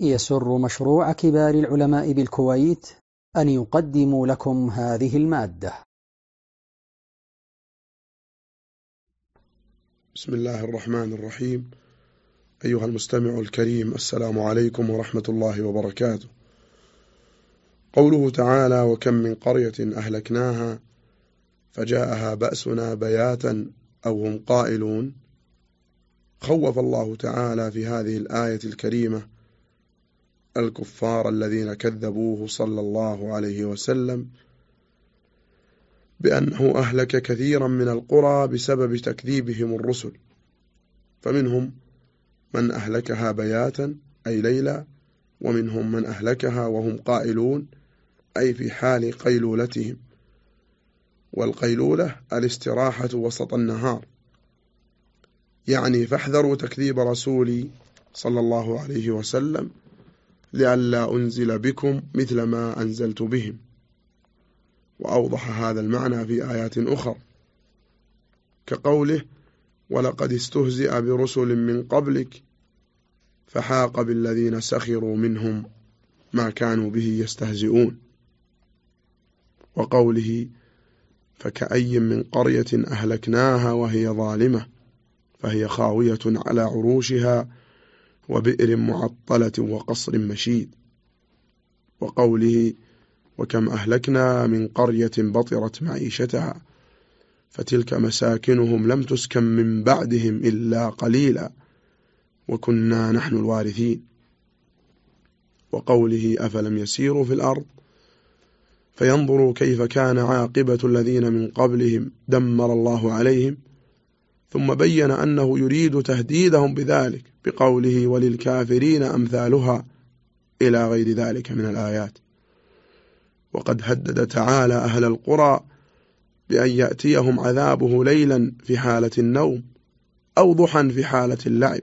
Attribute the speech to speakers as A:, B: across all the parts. A: يسر مشروع كبار العلماء بالكويت أن يقدم لكم هذه المادة بسم الله الرحمن الرحيم أيها المستمع الكريم السلام عليكم ورحمة الله وبركاته قوله تعالى وكم من قرية أهلكناها فجاءها بأسنا بياتا أو هم قائلون خوف الله تعالى في هذه الآية الكريمة الكفار الذين كذبوه صلى الله عليه وسلم بأنه أهلك كثيرا من القرى بسبب تكذيبهم الرسل فمنهم من أهلكها بياتا أي ليلا ومنهم من أهلكها وهم قائلون أي في حال قيلولتهم والقيلولة الاستراحة وسط النهار يعني فاحذروا تكذيب رسولي صلى الله عليه وسلم لئلا أنزل بكم مثل ما أنزلت بهم وأوضح هذا المعنى في آيات أخرى كقوله ولقد استهزئ برسل من قبلك فحاق بالذين سخروا منهم ما كانوا به يستهزئون وقوله فكأي من قرية أهلكناها وهي ظالمة فهي خاوية على عروشها وبئر معطلة وقصر مشيد وقوله وكم أهلكنا من قرية بطرت معيشتها فتلك مساكنهم لم تسكن من بعدهم إلا قليلا وكنا نحن الوارثين وقوله أفلم يسيروا في الأرض فينظروا كيف كان عاقبة الذين من قبلهم دمر الله عليهم ثم بين أنه يريد تهديدهم بذلك بقوله وللكافرين أمثالها إلى غير ذلك من الآيات وقد هدد تعالى أهل القرى بأن يأتيهم عذابه ليلا في حالة النوم أو ضحا في حالة اللعب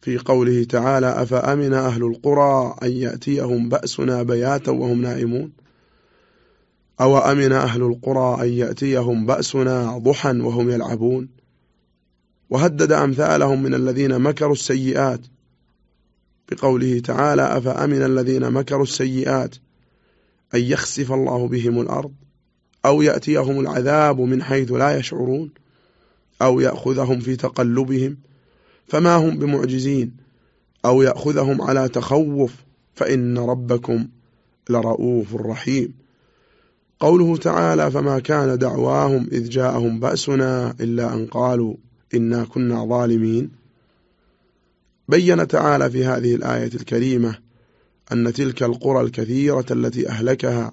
A: في قوله تعالى أفأمن أهل القرى أن يأتيهم بأسنا بياتا وهم نائمون أو أمن أهل القرى أن يأتيهم بأسنا ضحى وهم يلعبون وهدد أمثالهم من الذين مكروا السيئات بقوله تعالى أفأمن الذين مكروا السيئات أن يخسف الله بهم الأرض أو يأتيهم العذاب من حيث لا يشعرون أو يأخذهم في تقلبهم فما هم بمعجزين أو يأخذهم على تخوف فإن ربكم لرؤوف رحيم قوله تعالى فما كان دعواهم إذ جاءهم بأسنا إلا أن قالوا إنا كنا ظالمين بين تعالى في هذه الآية الكريمة أن تلك القرى الكثيرة التي أهلكها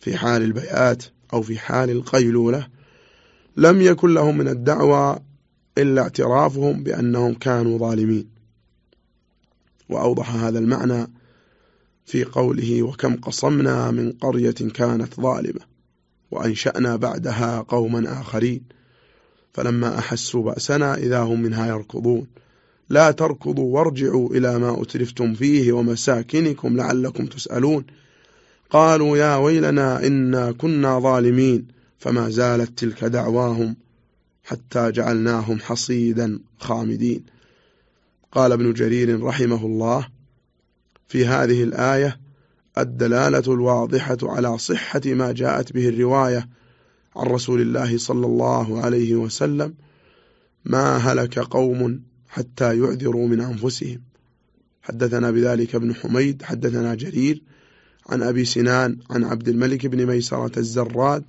A: في حال البيئات أو في حال القيلولة لم يكن لهم من الدعوى إلا اعترافهم بأنهم كانوا ظالمين وأوضح هذا المعنى في قوله وكم قصمنا من قرية كانت ظالمة وأنشأنا بعدها قوما آخرين فلما أحسوا بأسنا إذا هم منها يركضون لا تركضوا وارجعوا إلى ما أترفتم فيه ومساكنكم لعلكم تسألون قالوا يا ويلنا إنا كنا ظالمين فما زالت تلك دعواهم حتى جعلناهم حصيدا خامدين قال ابن جرير رحمه الله في هذه الآية الدلالة الواضحة على صحة ما جاءت به الرواية عن رسول الله صلى الله عليه وسلم ما هلك قوم حتى يعذروا من أنفسهم حدثنا بذلك ابن حميد حدثنا جرير عن أبي سنان عن عبد الملك بن ميسرة الزراد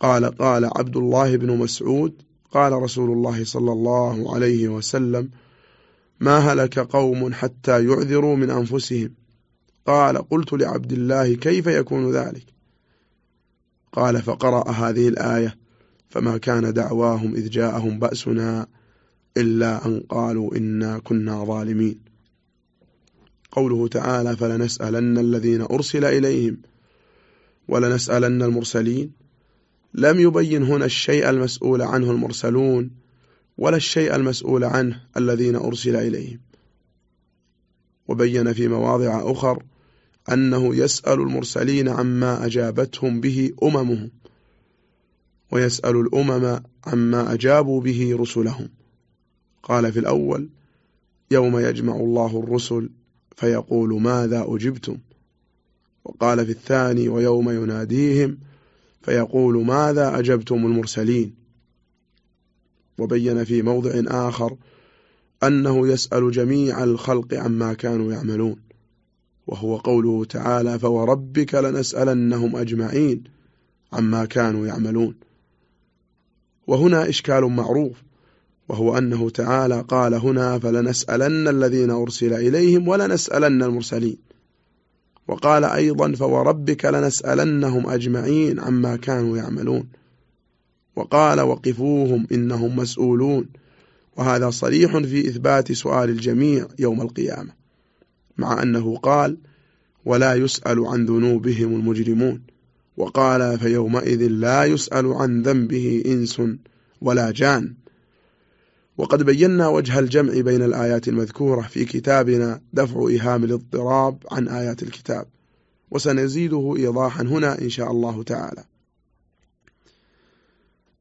A: قال قال عبد الله بن مسعود قال رسول الله صلى الله عليه وسلم ما هلك قوم حتى يعذروا من أنفسهم قال قلت لعبد الله كيف يكون ذلك قال فقرأ هذه الآية فما كان دعواهم إذ جاءهم بأسنا إلا أن قالوا إنا كنا ظالمين قوله تعالى فلنسألن الذين أرسل إليهم ولنسألن المرسلين لم يبين هنا الشيء المسؤول عنه المرسلون ولا الشيء المسؤول عنه الذين أرسل إليهم وبين في مواضع أخر أنه يسأل المرسلين عما أجابتهم به أممهم ويسأل الأمم عما أجابوا به رسلهم قال في الأول يوم يجمع الله الرسل فيقول ماذا أجبتم وقال في الثاني ويوم يناديهم فيقول ماذا أجبتم المرسلين وبين في موضع آخر أنه يسأل جميع الخلق عما كانوا يعملون وهو قوله تعالى فوربك لنسألنهم أجمعين عما كانوا يعملون وهنا إشكال معروف وهو أنه تعالى قال هنا فلنسألن الذين أرسل إليهم ولنسألن المرسلين وقال أيضا فوربك لنسألنهم أجمعين عما كانوا يعملون وقال وقفوهم إنهم مسؤولون وهذا صريح في إثبات سؤال الجميع يوم القيامة مع أنه قال ولا يسأل عن ذنوبهم المجرمون وقال فيومئذ لا يسأل عن ذنبه إنس ولا جان وقد بينا وجه الجمع بين الآيات المذكورة في كتابنا دفع إيهام الاضطراب عن آيات الكتاب وسنزيده إيضاحا هنا إن شاء الله تعالى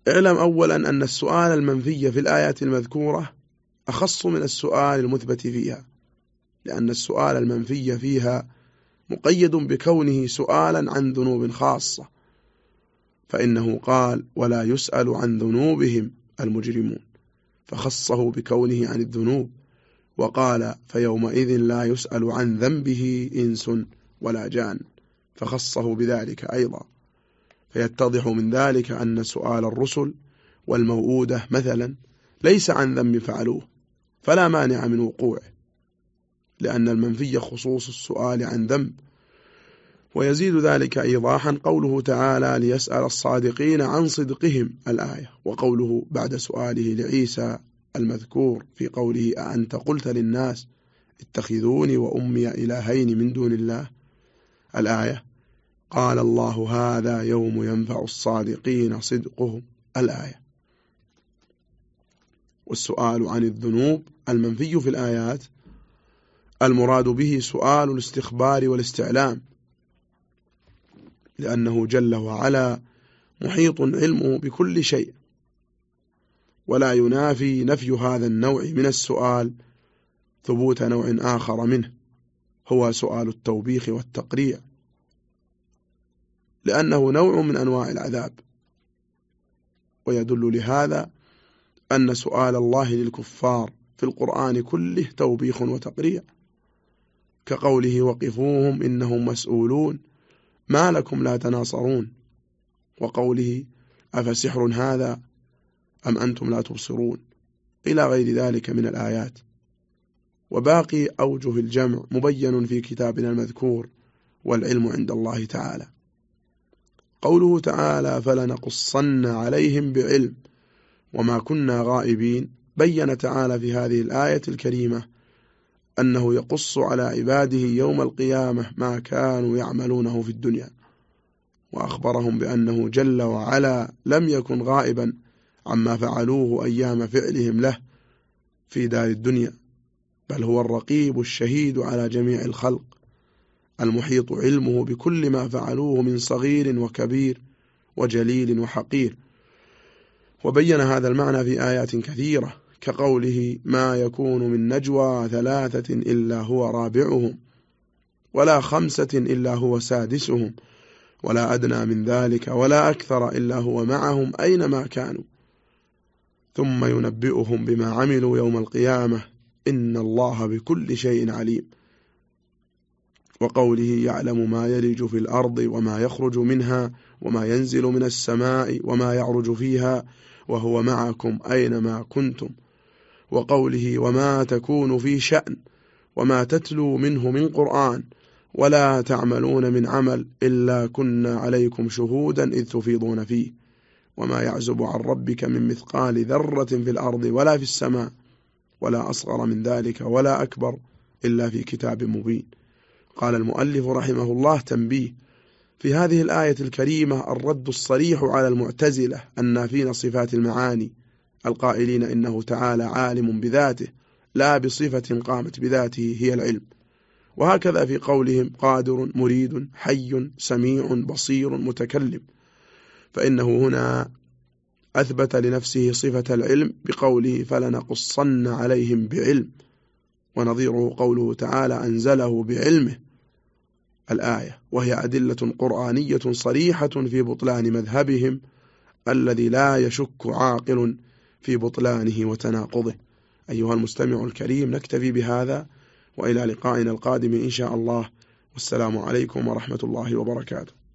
A: اعلم أولا أن السؤال المنفي في الآيات المذكورة أخص من السؤال المثبت فيها لأن السؤال المنفي فيها مقيد بكونه سؤالا عن ذنوب خاصة فإنه قال ولا يسأل عن ذنوبهم المجرمون فخصه بكونه عن الذنوب وقال فيومئذ لا يسأل عن ذنبه إنس ولا جان فخصه بذلك أيضا فيتضح من ذلك أن سؤال الرسل والموؤودة مثلا ليس عن ذنب فعلوه فلا مانع من وقوعه لأن المنفي خصوص السؤال عن ذنب ويزيد ذلك إيضاحا قوله تعالى ليسأل الصادقين عن صدقهم الآية وقوله بعد سؤاله لعيسى المذكور في قوله أأنت قلت للناس اتخذوني وأمي إلهين من دون الله الآية قال الله هذا يوم ينفع الصادقين صدقهم الآية والسؤال عن الذنوب المنفي في الآيات المراد به سؤال الاستخبار والاستعلام لأنه جل وعلا محيط علمه بكل شيء ولا ينافي نفي هذا النوع من السؤال ثبوت نوع آخر منه هو سؤال التوبيخ والتقريع لأنه نوع من أنواع العذاب ويدل لهذا أن سؤال الله للكفار في القرآن كله توبيخ وتقريع كقوله وقفوهم إنهم مسؤولون ما لكم لا تناصرون وقوله أفسحر هذا أم أنتم لا تبصرون إلى غير ذلك من الآيات وباقي أوجه الجمع مبين في كتابنا المذكور والعلم عند الله تعالى قوله تعالى فلنقصن عليهم بعلم وما كنا غائبين بين تعالى في هذه الآية الكريمة أنه يقص على عباده يوم القيامة ما كانوا يعملونه في الدنيا وأخبرهم بأنه جل وعلا لم يكن غائبا عما فعلوه أيام فعلهم له في دار الدنيا بل هو الرقيب الشهيد على جميع الخلق المحيط علمه بكل ما فعلوه من صغير وكبير وجليل وحقير وبين هذا المعنى في آيات كثيرة كقوله ما يكون من نجوى ثلاثة إلا هو رابعهم ولا خمسة إلا هو سادسهم ولا أدنى من ذلك ولا أكثر إلا هو معهم أينما كانوا ثم ينبئهم بما عملوا يوم القيامة إن الله بكل شيء عليم وقوله يعلم ما يلج في الأرض وما يخرج منها وما ينزل من السماء وما يعرج فيها وهو معكم أينما كنتم وقوله وما تكون في شأن وما تتلو منه من قرآن ولا تعملون من عمل إلا كنا عليكم شهودا إذ تفيضون فيه وما يعزب عن ربك من مثقال ذرة في الأرض ولا في السماء ولا أصغر من ذلك ولا أكبر إلا في كتاب مبين قال المؤلف رحمه الله تنبيه في هذه الآية الكريمة الرد الصريح على المعتزلة النافين صفات المعاني القائلين إنه تعالى عالم بذاته لا بصفة قامت بذاته هي العلم وهكذا في قولهم قادر مريد حي سميع بصير متكلم فإنه هنا أثبت لنفسه صفة العلم بقوله فلنقصن عليهم بعلم ونظيره قوله تعالى أنزله بعلمه الآية وهي أدلة قرآنية صريحة في بطلان مذهبهم الذي لا يشك عاقل في بطلانه وتناقضه أيها المستمع الكريم نكتفي بهذا وإلى لقائنا القادم إن شاء الله والسلام عليكم ورحمة الله وبركاته